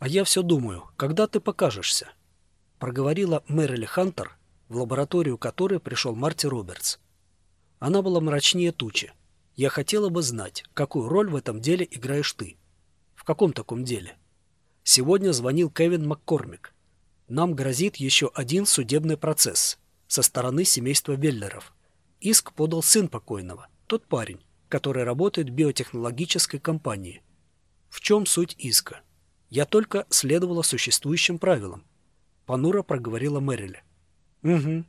«А я все думаю, когда ты покажешься?» Проговорила Мэрили Хантер, в лабораторию которой пришел Марти Робертс. Она была мрачнее тучи. «Я хотела бы знать, какую роль в этом деле играешь ты». «В каком таком деле?» Сегодня звонил Кевин Маккормик. Нам грозит еще один судебный процесс со стороны семейства Веллеров. Иск подал сын покойного, тот парень, который работает в биотехнологической компании. В чем суть иска? Я только следовала существующим правилам. Панура проговорила Мэрили. Угу.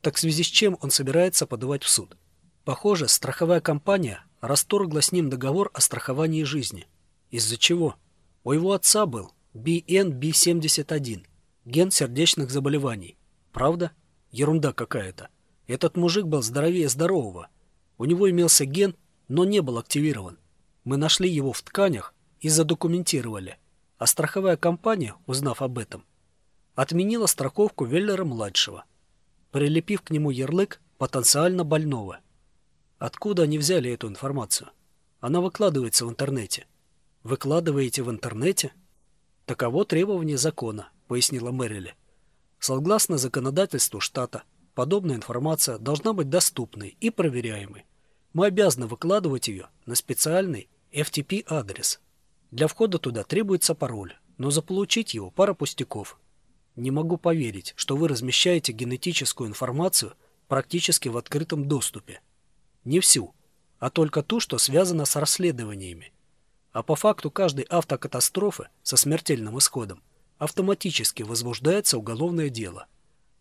Так в связи с чем он собирается подавать в суд? Похоже, страховая компания расторгла с ним договор о страховании жизни. Из-за чего? У его отца был BNB71, ген сердечных заболеваний. Правда? Ерунда какая-то. Этот мужик был здоровее здорового. У него имелся ген, но не был активирован. Мы нашли его в тканях и задокументировали. А страховая компания, узнав об этом, отменила страховку Веллера-младшего, прилепив к нему ярлык потенциально больного. Откуда они взяли эту информацию? Она выкладывается в интернете. Выкладываете в интернете? Таково требование закона, пояснила Мэрили. Согласно законодательству штата, подобная информация должна быть доступной и проверяемой. Мы обязаны выкладывать ее на специальный FTP-адрес. Для входа туда требуется пароль, но заполучить его пара пустяков. Не могу поверить, что вы размещаете генетическую информацию практически в открытом доступе. Не всю, а только ту, что связано с расследованиями. А по факту каждой автокатастрофы со смертельным исходом автоматически возбуждается уголовное дело.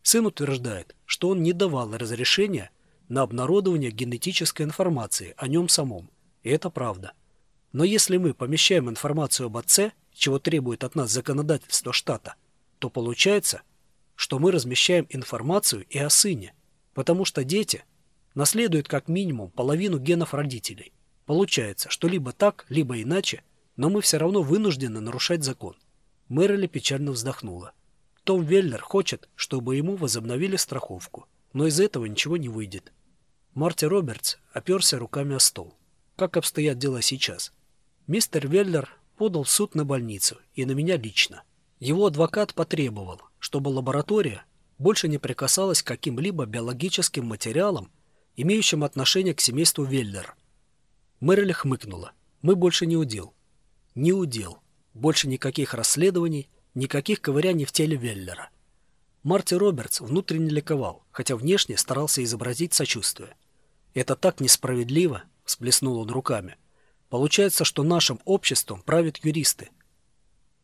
Сын утверждает, что он не давал разрешения на обнародование генетической информации о нем самом. И это правда. Но если мы помещаем информацию об отце, чего требует от нас законодательство штата, то получается, что мы размещаем информацию и о сыне, потому что дети наследуют как минимум половину генов родителей. Получается, что либо так, либо иначе, но мы все равно вынуждены нарушать закон. Мэрили печально вздохнула. Том Веллер хочет, чтобы ему возобновили страховку, но из этого ничего не выйдет. Марти Робертс оперся руками о стол. Как обстоят дела сейчас? Мистер Веллер подал в суд на больницу и на меня лично. Его адвокат потребовал, чтобы лаборатория больше не прикасалась к каким-либо биологическим материалам, имеющим отношение к семейству Веллер. Мэрили хмыкнула. Мы больше не удел. Не удел. Больше никаких расследований, никаких ковыряний в теле Веллера. Марти Робертс внутренне ликовал, хотя внешне старался изобразить сочувствие. «Это так несправедливо!» – всплеснул он руками. «Получается, что нашим обществом правят юристы,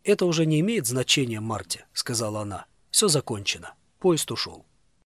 «Это уже не имеет значения, Марти», — сказала она. «Все закончено. Поезд ушел».